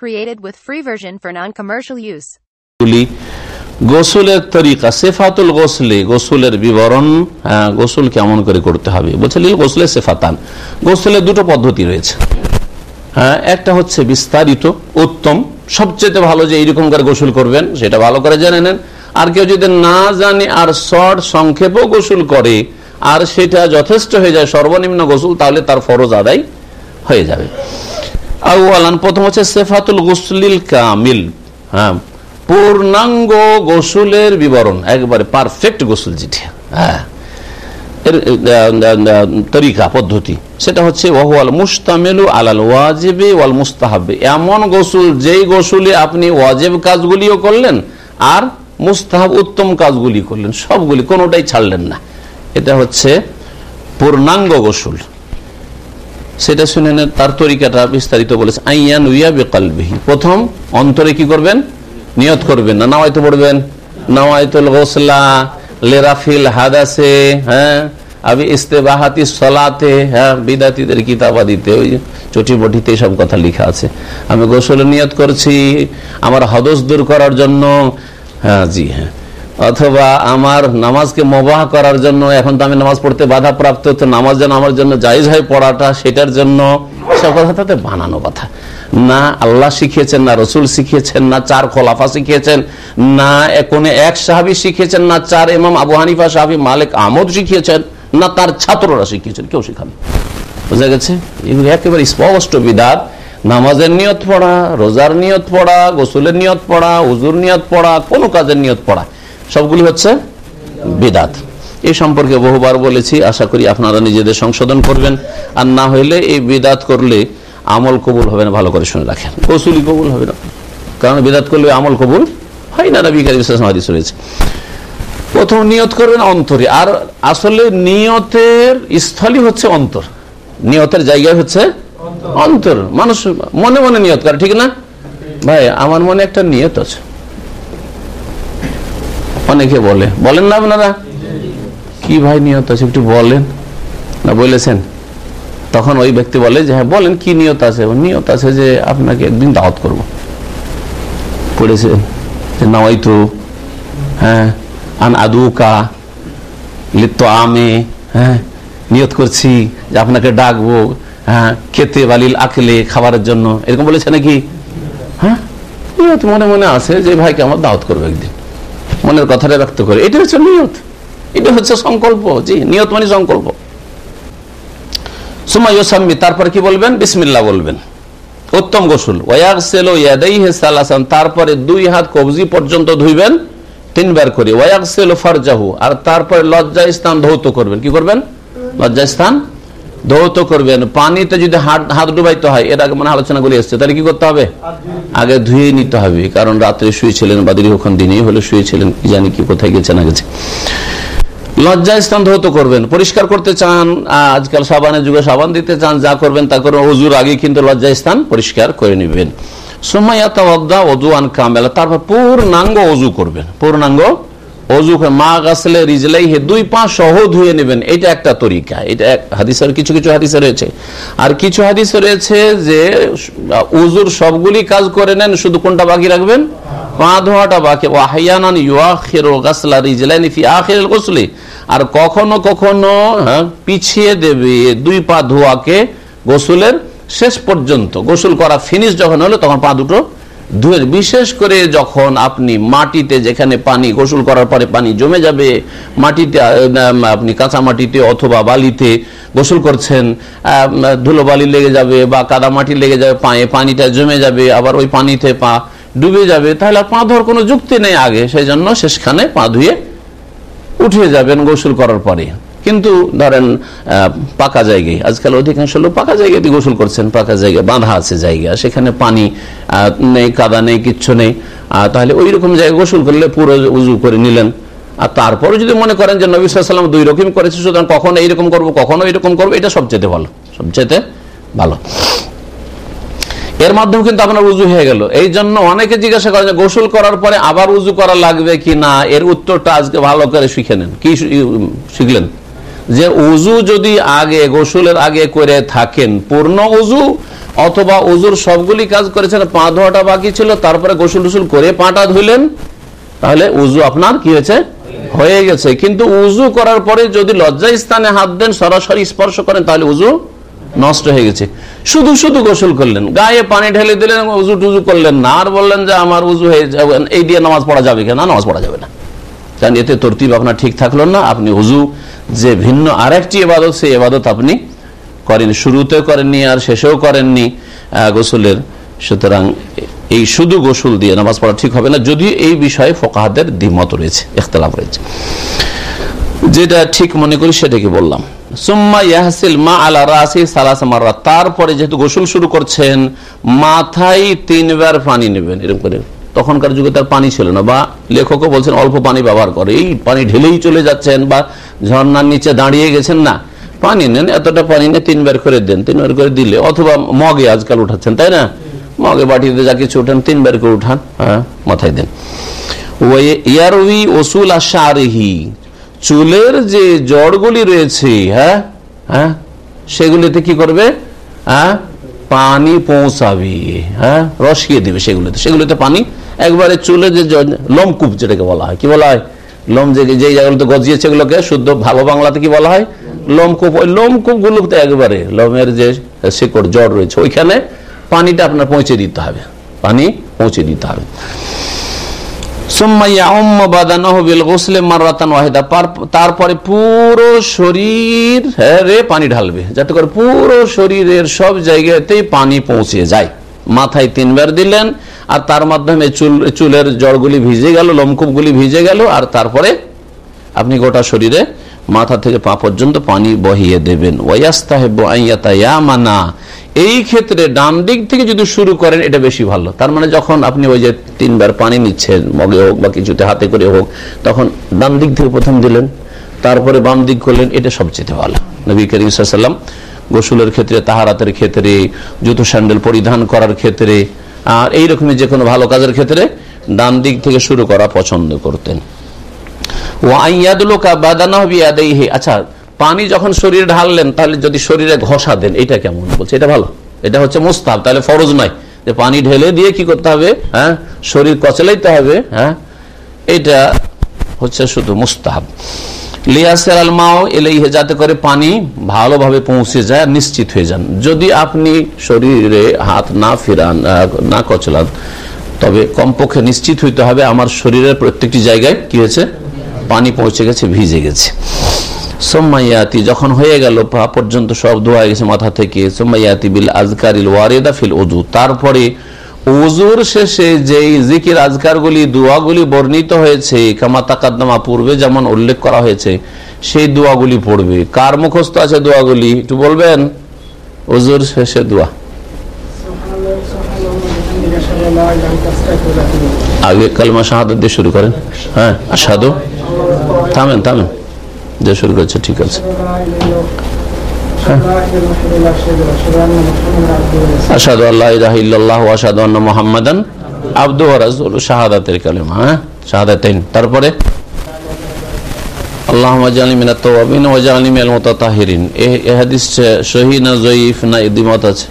Created with free version for non-commercial use. গোসলের তরিকা, সেফাতুল গোসলে, গোসলের বিবরণ গোসল কেমন করে করতে হবে? বলছে গোসলে সেফাতান। গোসলের দুটো পদ্ধতি রয়েছে। হ্যাঁ একটা হচ্ছে বিস্তারিত, উত্তম। সবচেয়ে ভালো যে এইরকম করে গোসল করবেন, সেটা ভালো করে জেনে নেন। আর কেউ যদি না জানে আর শর্ট সংক্ষেপও গোসল করে, আর সেটা যথেষ্ট হয়ে যায়, সর্বনিম্ন গোসল, তাহলে তার ফরজ আদায় হয়ে যাবে। আউয়ালান, প্রথম হচ্ছে সেফাতুল গোসলিল কামিল হ্যাঁ পূর্ণাঙ্গ গোসলের বিবরণ, একবারে পারফেক্ট গোসল যেটা হ্যাঁ এর তরিকা, পদ্ধতি, সেটা হচ্ছে ওয়াল মুস্তামেলু আলাল ওয়াজিবে ওয়াল মুস্তাহাবে, এমন গোসুল, যেই গোসুলে আপনি ওয়াজেব কাজগুলিও করলেন আর মুস্তাহাব উত্তম কাজগুলি করলেন, সবগুলি কোনোটাই ছাড়লেন না, এটা হচ্ছে পূর্ণাঙ্গ গোসল। সেটা শুনে তার তরিকাটা বিস্তারিত বলেছে। আইয়ান উইয়া বেকালবিহি। প্রথম, অন্তরে কি করবেন? নিয়ত করবেন না? নাওয়াইতে পড়বেন? নাওয়াইতুল গোসলা, লেরাফিল হাদাসে হ্যাঁ? আবি ইস্তেবাহাতি সলাতে হ্যাঁ? বিদাতিদের কিতাবাদিতে ওই চটি বটিতে সব কথা লেখা আছে। আমি গোসলে নিয়ত করছি, আমার হদস দূর করার জন্য হ্যাঁ জি হ্যাঁ। অথবা আমার নামাজকে মোবাহ করার জন্য, এখন তো আমি নামাজ পড়তে বাধা প্রাপ্ত তো নামাজ যেন আমার জন্য জায়জ হয় পড়াটা, সেটার জন্য সব কথা তাতে বানানো কথা। না আল্লাহ শিখিয়েছেন, না রসুল শিখিয়েছেন, না চার খোলাফা শিখিয়েছেন, না কোন এক সাহাবি শিখিয়েছেন, না চার ইমাম আবু হানিফা, সাহাবি মালিক আহমদ শিখিয়েছেন, না তার ছাত্ররা শিখিয়েছেন, কেউ শিখান বোঝা গেছে? এগুলো একেবারে স্পষ্ট বিদাত নামাজের নিয়ত পড়া, রোজার নিয়ত পড়া, গোসলের নিয়ত পড়া, উজুর নিয়ত পড়া, কোনো কাজের নিয়ত পড়া। সবগুলি হচ্ছে বেদাত। এই সম্পর্কে বহুবার বলেছি, আশা করি আপনারা নিজেদের সংশোধন করবেন। আর না হইলে এই বেদাত করলে আমল কবুল হবে না, ভালো করে শুনে রাখেন। কসুলি কবুল হবে না। কারণ বেদাত করলে আমল কবুল হয় না বিকারি হাদিস রয়েছে। প্রথম নিয়ত করবেন অন্তরে। আর আসলে নিয়তের স্থলই হচ্ছে অন্তর। নিয়তের জায়গা হচ্ছে অন্তর। মানুষ মনে মনে নিয়ত করে, ঠিক না? ভাই, আমার মনে একটা নিয়ত আছে। অনেকে বলে। বলেন না আপনারা? কি ভাই নিয়ত আছে? একটু বলেন। না বলেছেন? তখন ওই ব্যক্তি বলে যে হ্যাঁ বলেন কি নিয়ত আছে? নিয়ত আছে যে, আপনাকে একদিন দাওয়াত করব। পড়েছে যে নাওয়াই তো হ্যাঁ আন আদুকা লিপ্ত আমে হ্যাঁ নিয়ত করছি যে, আপনাকে ডাকবো হ্যাঁ খেতে বালিল আখেলে খাবারের জন্য। এরকম বলেছে নাকি? হ্যাঁ নিয়ত মনে মনে আছে যে, ভাইকে আমার দাওয়াত করবে একদিন। মনের কথাটা ব্যক্ত করে। এটা হচ্ছে নিয়ত। এটা হচ্ছে সংকল্প। জি, নিয়ত মানে সংকল্প। সুমা ইসাম্মি তারপর কি বলবেন? বিসমিল্লা বলবেন। উত্তম গোসল। তারপরে দুই হাত কবজি পর্যন্ত ধুইবেন, তিনবার করে। ওয়াকসেল ফারজাহু, আর তারপরে লজ্জা স্থান ধৌত করবেন। কি করবেন? লজ্জা স্থান ধৌত করবেন। পানিতে যদি হাত ডুবাইতে হয়, এর আগে মানে আলোচনাগুলি এসছে। তাহলে কি করতে হবে? আগে ধুয়ে নিতে হবে, কারণ রাত্রে শুয়েছিলেন বা দীর্ঘক্ষণ দিনেই হলে শুয়েছিলেন, কি জানি কি কোথায় গেছে না গেছে। লজ্জা স্থান ধৌত করবেন, পরিষ্কার করতে চান আজকাল সাবানের যুগে সাবান দিতে চান, যা করবেন তা করবেন অজুর আগে কিন্তু লজ্জা স্থান পরিষ্কার করে নেবেন। তারপর পূর্ণাঙ্গ অজু করবেন। পূর্ণাঙ্গ অজু মা গাছলে রিজলাই হে দুই পা সহ ধুয়ে নেবেন। এটা একটা তরিকা। এটা হাদিসের কিছু কিছু হাদিসে রয়েছে। আর কিছু হাদিসে রয়েছে যে উজুর সবগুলি কাজ করে নেন শুধু কোনটা বাকি রাখবেন? পা ধোয়াটা বাকি। ওয়াহিয়ানান ইউআখিরু গাসলা রিজলাইনি ফি আখিরিল গুসলি। আর কখনো কখনো হ্যাঁ, পিছিয়ে দেবে দুই পা ধোয়াকে গোসলের শেষ পর্যন্ত। গোসল করা ফিনিশ যখন হলো তখন পা দুটো ধুয়ে বিশেষ করে যখন আপনি মাটিতে যেখানে পানি গোসল করার পরে পানি জমে যাবে, মাটিতে আপনি কাঁচা মাটিতে অথবা বালিতে গোসল করছেন ধুলো বালি লেগে যাবে বা কাদা মাটি লেগে যাবে, পায়ে পানিটা জমে যাবে, আবার ওই পানিতে পা ডুবে যাবে, তাহলে পা ধোয়ার কোনো যুক্তি নেই আগে, সেই জন্য শেষখানে পা ধুয়ে উঠে যাবেন গোসল করার পরে। কিন্তু ধরেন পাকা জায়গায়, আজকাল অধিকাংশ লোক পাকা জায়গাতে গোসল করছেন, পাকা জায়গায় বাঁধা আছে জায়গা, সেখানে পানি নেই, কাদা নেই, কিচ্ছু নেই তাহলে ওই রকম জায়গায় গোসল করলে পুরো উজু করে নিলেন। আর তারপরে যদি মনে করেন যে নবী সাল্লাম দুই রকম করেছে, সুতরাং কখনো এইরকম করব, কখনো এইরকম করব, এটা সবচেয়ে ভালো সবচেয়ে ভালো। এর মাধ্যমে কিন্তু আপনার উজু হয়ে গেল। এই জন্য অনেকে জিজ্ঞাসা করেন গোসল করার পরে আবার উজু করা লাগবে কি না? এর উত্তরটা আজকে ভালো করে শিখে নেন। কি শিখলেন? যে উজু যদি আগে গোসলের আগে করে থাকেন, পূর্ণ উজু অথবা উজুর সবগুলি কাজ করেছেন, পা ধোয়াটা বাকি ছিল, তারপরে গোসল টুসুল করে পাটা ধুলেন তাহলে উজু আপনার কি হয়েছে? হয়ে গেছে। কিন্তু উজু করার পরে যদি লজ্জা স্থানে হাত দেন, সরাসরি স্পর্শ করেন, তাহলে উজু নষ্ট হয়ে গেছে। শুধু শুধু গোসল করলেন, গায়ে পানি ঢেলে দিলেন উজু টুজু করলেন না, আর বললেন যে আমার উজু হয়ে যাবে, এই দিয়ে নামাজ পড়া যাবে কেন নামাজ পড়া যাবে না। কারণ এতে তরতিব আপনার ঠিক থাকল না, আপনি উজু যে ভিন্ন আরেকটি এবাদত সেই এবাদত আপনি করেন শুরুতেও করেননি আর শেষেও করেননি গোসলের। সুতরাং এই শুধু গোসল দিয়ে নামাজ পড়া ঠিক হবে না, যদিও এই বিষয়ে ফোকাহাদের দ্বিমত রয়েছে, ইখতলাফ রয়েছে। যেটা ঠিক মনে করি সেটাকে বললাম। সুম্মা ইয়াহসিল মা আলা রাসি সালাস তারপরে যেহেতু গোসল শুরু করছেন, মাথায় তিনবার পানি নেবেন, এরকম করে। তখনকার যুগে তার পানি ছিল না, বা লেখকও বলছেন অল্প পানি ব্যবহার করে। এই পানি ঢেলেই চলে যাচ্ছেন বা ঝর্নার নিচে দাঁড়িয়ে গেছেন না। পানি নেন, এতটা পানি নিয়ে তিনবার করে দেন তিনবার করে দিলে, অথবা মগে আজকাল উঠাচ্ছেন, তাই না? মগে বাটিতে যা কিছু উঠান তিনবার করে উঠান হ্যাঁ মাথায় দেন। ইয়ারবি ওসুল আশারিহি চুলের যে জড়গুলি রয়েছে হ্যাঁ হ্যাঁ সেগুলিতে কি করবে? হ্যাঁ পানি পৌঁছাবে হ্যাঁ রসিয়ে দিবে সেগুলিতে। সেগুলিতে পানি একবারে চুলে যে লোমকূপ যেটাকে বলা হয়, কি বলা হয়? লোম যে যে জায়গাগুলোতে গজিয়েছে এগুলোকে, শুদ্ধ ভালো বাংলাতে কি বলা হয়? লোমকূপ, ওই লোমকূপ গুলোতে একবারে লোমের যে শিকড়, জড় রয়েছে, ওইখানে পানিটা আপনার পৌঁছে দিতে হবে। পানি পৌঁছে দিতে হবে। তারপরে পুরো শরীর রে, পানি ঢালবে। যাতে করে পুরো শরীরের সব জায়গাতেই পানি পৌঁছে যায়। মাথায় তিনবার দিলেন, আর তার মাধ্যমে চুল, চুলের জড়গুলি ভিজে গেল, লোমকূপগুলি ভিজে গেল, আর তারপরে আপনি গোটা শরীরে মাথা থেকে পা পর্যন্ত পানি বহিয়ে দেবেন। ওয়াস্তাহেবানা এই ক্ষেত্রে ডান দিক থেকে যদি শুরু করেন, এটা বেশি ভালো। তার মানে যখন আপনি ওই যে তিনবার পানি নিচ্ছেন, মগে হোক বা কিছুতে হাতে করে হোক, তখন ডান দিক থেকে প্রথম দিলেন, তারপরে বাম দিক করলেন, এটা সবচেয়ে ভালো। নবী করিম গোসুলের ক্ষেত্রে, তাহারাতের ক্ষেত্রে, জুতো স্যান্ডেল পরিধান করার ক্ষেত্রে, আর এইরকমই যে কোনো ভালো কাজের ক্ষেত্রে ডান দিক থেকে শুরু করা পছন্দ করতেন। আচ্ছা পানি যখন শরীরে ঢাললেন, তাহলে যদি শরীরে ঘষা দেন, এটা কেমন বলছে? এটা ভালো। এটা হচ্ছে মুস্তাব তাহলে ফরজ নয়। যে পানি ঢেলে দিয়ে কি করতে হবে? হ্যাঁ? শরীর কচলাইতে হবে হ্যাঁ? এটা হচ্ছে শুধু মুস্তাহাব। লিয়াসের আলমাও এলেই যাতে করে পানি ভালোভাবে পৌঁছে যায়, নিশ্চিত হয়ে যান। যদি আপনি শরীরে হাত না ফিরান না কচলান, তবে কমপক্ষে নিশ্চিত হইতে হবে আমার শরীরের প্রত্যেকটি জায়গায় কি হয়েছে? পানি পৌঁছে গেছে, ভিজে গেছে। সোম্মাইয়াতি যখন হয়ে গেল পর্যন্ত সব ধোয়া গেছে মাথা থেকে সোম্মাইয়াতি বিল আজকারিল ওয়ারেদা ফিল ওজু তারপরে ওজুর শেষে যেই জিকির আজকারগুলি, দোয়াগুলি বর্ণিত হয়েছে, কামা পূর্বে যেমন উল্লেখ করা হয়েছে, সেই দোয়াগুলি পড়বে। কার মুখস্থ আছে দোয়াগুলি? একটু বলবেন? ওজুর শেষে দোয়া। আগে কালমা শাহাদ দিয়ে শুরু করেন। হ্যাঁ সাধু থামেন থামেন। দিয়ে শুরু করছে, ঠিক আছে। আসাদু আল্লাহ ইল্লাল্লাহ আসাদু আন্না মোহাম্মদান আব্দু রাজুল শাহাদাতের হ্যাঁ? তারপরে? না না আছে?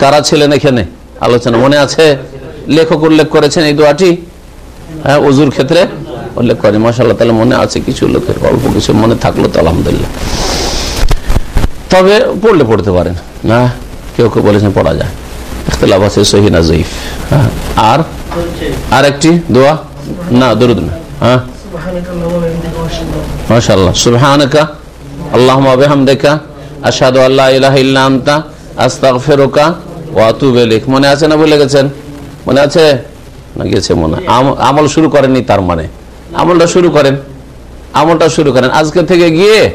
কারা ছিলেন এখানে? আলোচনা মনে আছে? লেখক উল্লেখ করেছেন এই দোয়াটি? হ্যাঁ ক্ষেত্রে? উল্লেখ করে মাসাল্লাহ তাহলে মনে আছে কিছু লোকের অল্প কিছু মনে থাকল তো আলহামদুলিল্লাহ। তবে পড়লে পড়তে পারেন। না, কেউ কেউ বলেছেন পড়া যায়। ইখতলাফ আছে সহিনা জয়ীফ হ্যাঁ আর? আর একটি দোয়া? না, দরুদ না। হ্যাঁ? মনে আছে না ভুলে গেছেন? মনে আছে? না গেছে মনে। আমল শুরু করেনি তার মানে। আমলটা শুরু করেন। আমলটা শুরু করেন। আজকে থেকে গিয়ে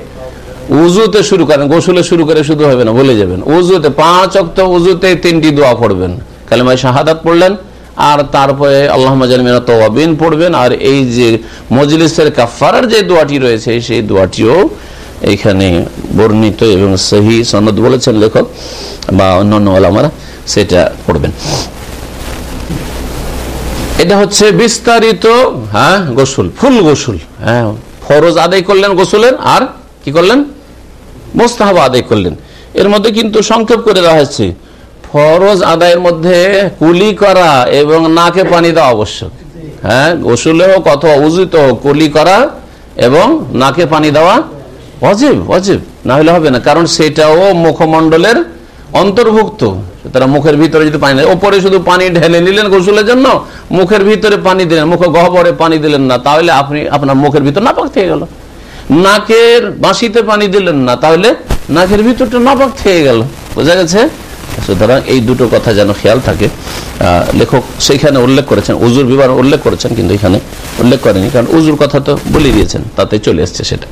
উজুতে শুরু করেন। গোসলে শুরু করে শুধু হবে না, বলে যাবেন। উজুতে পাঁচ অক্ত উজুতে তিনটি দোয়া পড়বেন। কালেমায় শাহাদাত পড়লেন, আর তারপরে আল্লাহ তোয়াবিন পড়বেন। আর এই যে মজলিসের কাফারার যে দোয়াটি রয়েছে, সেই দোয়াটিও এখানে বর্ণিত এবং সহি সনদ বলেছেন লেখক বা অন্যান্য আলামারা সেটা পড়বেন। এটা হচ্ছে বিস্তারিত হ্যাঁ গোসল, ফুল গোসল হ্যাঁ ফরজ আদায় করলেন গোসলের, আর কি করলেন? মোস্তাহাব আদায় করলেন। এর মধ্যে কিন্তু সংক্ষেপ করে দেওয়া হয়েছে, ফরজ আদায়ের মধ্যে কুলি করা এবং নাকে পানি দেওয়া আবশ্যক হ্যাঁ গোসলে হোক অথবা উজিত হোক, কুলি করা এবং নাকে পানি দেওয়া অজীব অজীব না হলে হবে না, কারণ সেটাও মুখমণ্ডলের অন্তর্ভুক্ত। তারা মুখের ভিতরে যদি পানি ওপরে শুধু পানি ঢেলে নিলেন গোসলের জন্য, মুখের ভিতরে পানি দিলেন, মুখে গহ্বরে পানি দিলেন না, তাহলে আপনি, আপনার মুখের ভিতর নাপাক থেকে গেল। নাকের বাঁশিতে পানি দিলেন না, তাহলে নাকের ভিতরটা নাপাক থেকে গেল। বোঝা গেছে? সুতরাং এই দুটো কথা যেন খেয়াল থাকে। লেখক সেইখানে উল্লেখ করেছেন, উজুর বিবরণ উল্লেখ করেছেন, কিন্তু এখানে উল্লেখ করেনি কারণ উজুর কথা তো বলে দিয়েছেন, তাতে চলে এসছে সেটা।